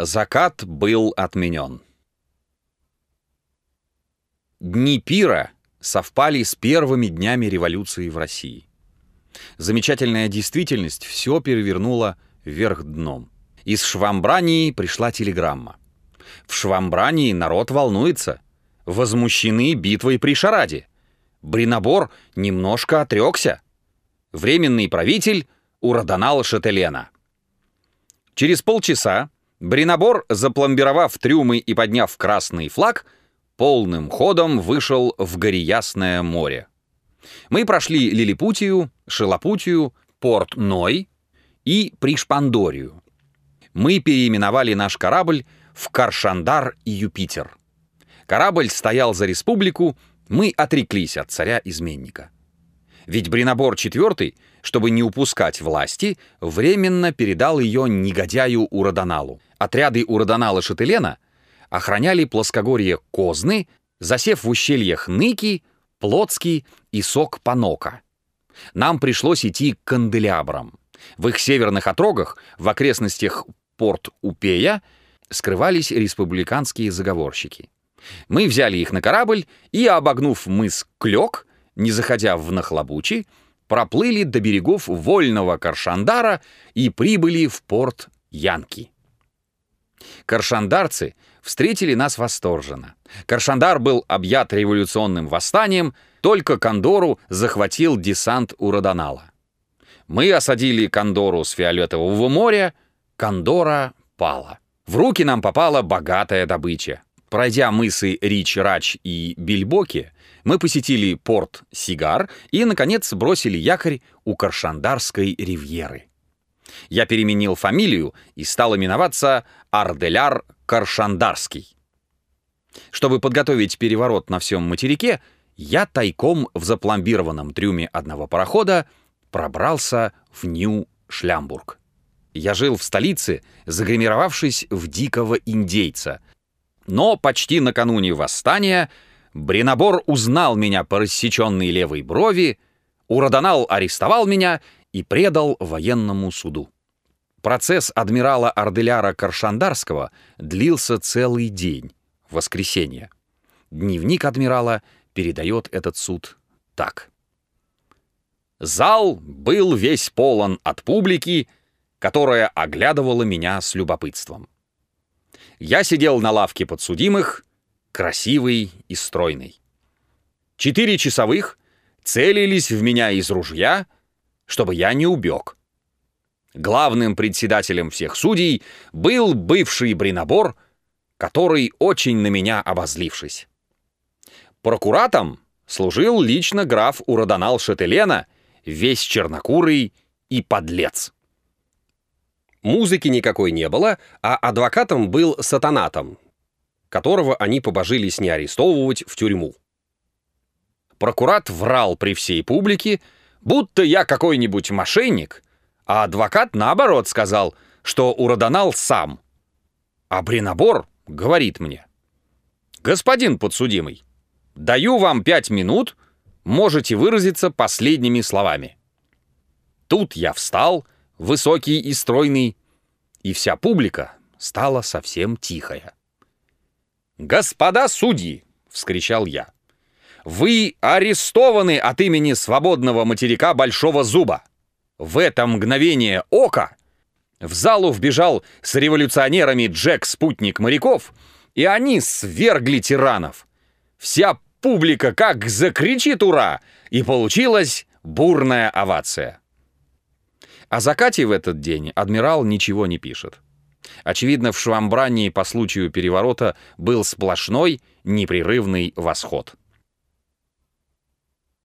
Закат был отменен. Дни пира совпали с первыми днями революции в России. Замечательная действительность все перевернула вверх дном. Из Швамбрании пришла телеграмма. В Швамбрании народ волнуется. Возмущены битвой при Шараде. Бринобор немножко отрекся. Временный правитель урадонал Шателена. Через полчаса Бринобор, запломбировав трюмы и подняв красный флаг, полным ходом вышел в Гориясное море. Мы прошли Лилипутию, Шелопутию, порт Ной и Пришпандорию. Мы переименовали наш корабль в Каршандар и Юпитер. Корабль стоял за республику, мы отреклись от царя-изменника. Ведь Бринобор IV, чтобы не упускать власти, временно передал ее негодяю Урадоналу. Отряды Урадонала Шателена охраняли плоскогорье Козны, засев в ущельях Ныки, Плотский и Сок Панока. Нам пришлось идти к канделябрам. В их северных отрогах, в окрестностях порт Упея, скрывались республиканские заговорщики. Мы взяли их на корабль и, обогнув мыс Клёк, не заходя в Нахлобучи, проплыли до берегов вольного Каршандара и прибыли в порт Янки. Каршандарцы встретили нас восторженно. Каршандар был объят революционным восстанием, только Кондору захватил десант у Родонала. Мы осадили Кондору с Фиолетового моря, Кондора пала. В руки нам попала богатая добыча. Пройдя мысы Рич-Рач и Бильбоки, мы посетили порт Сигар и, наконец, бросили якорь у Каршандарской ривьеры. Я переменил фамилию и стал именоваться Арделяр Каршандарский. Чтобы подготовить переворот на всем материке, я тайком в запломбированном трюме одного парохода пробрался в Нью-Шлямбург. Я жил в столице, загримировавшись в дикого индейца. Но почти накануне восстания Бринобор узнал меня по рассеченной левой брови, Урадонал арестовал меня и предал военному суду. Процесс адмирала Арделяра Каршандарского длился целый день, воскресенье. Дневник адмирала передает этот суд так. Зал был весь полон от публики, которая оглядывала меня с любопытством. Я сидел на лавке подсудимых, красивый и стройный. Четыре часовых целились в меня из ружья, чтобы я не убег. Главным председателем всех судей был бывший Бринобор, который очень на меня обозлившись. Прокуратом служил лично граф Уродонал Шателена, весь чернокурый и подлец. Музыки никакой не было, а адвокатом был сатанатом, которого они побожились не арестовывать в тюрьму. Прокурат врал при всей публике, будто я какой-нибудь мошенник, а адвокат, наоборот, сказал, что уродонал сам. А Бринобор говорит мне, «Господин подсудимый, даю вам пять минут, можете выразиться последними словами». Тут я встал, высокий и стройный, и вся публика стала совсем тихая. «Господа судьи!» — вскричал я. «Вы арестованы от имени свободного материка Большого Зуба. В это мгновение ока в залу вбежал с революционерами Джек-спутник моряков, и они свергли тиранов. Вся публика как закричит «Ура!» и получилась бурная овация. О закате в этот день адмирал ничего не пишет. Очевидно, в Швамбрании по случаю переворота был сплошной, непрерывный восход.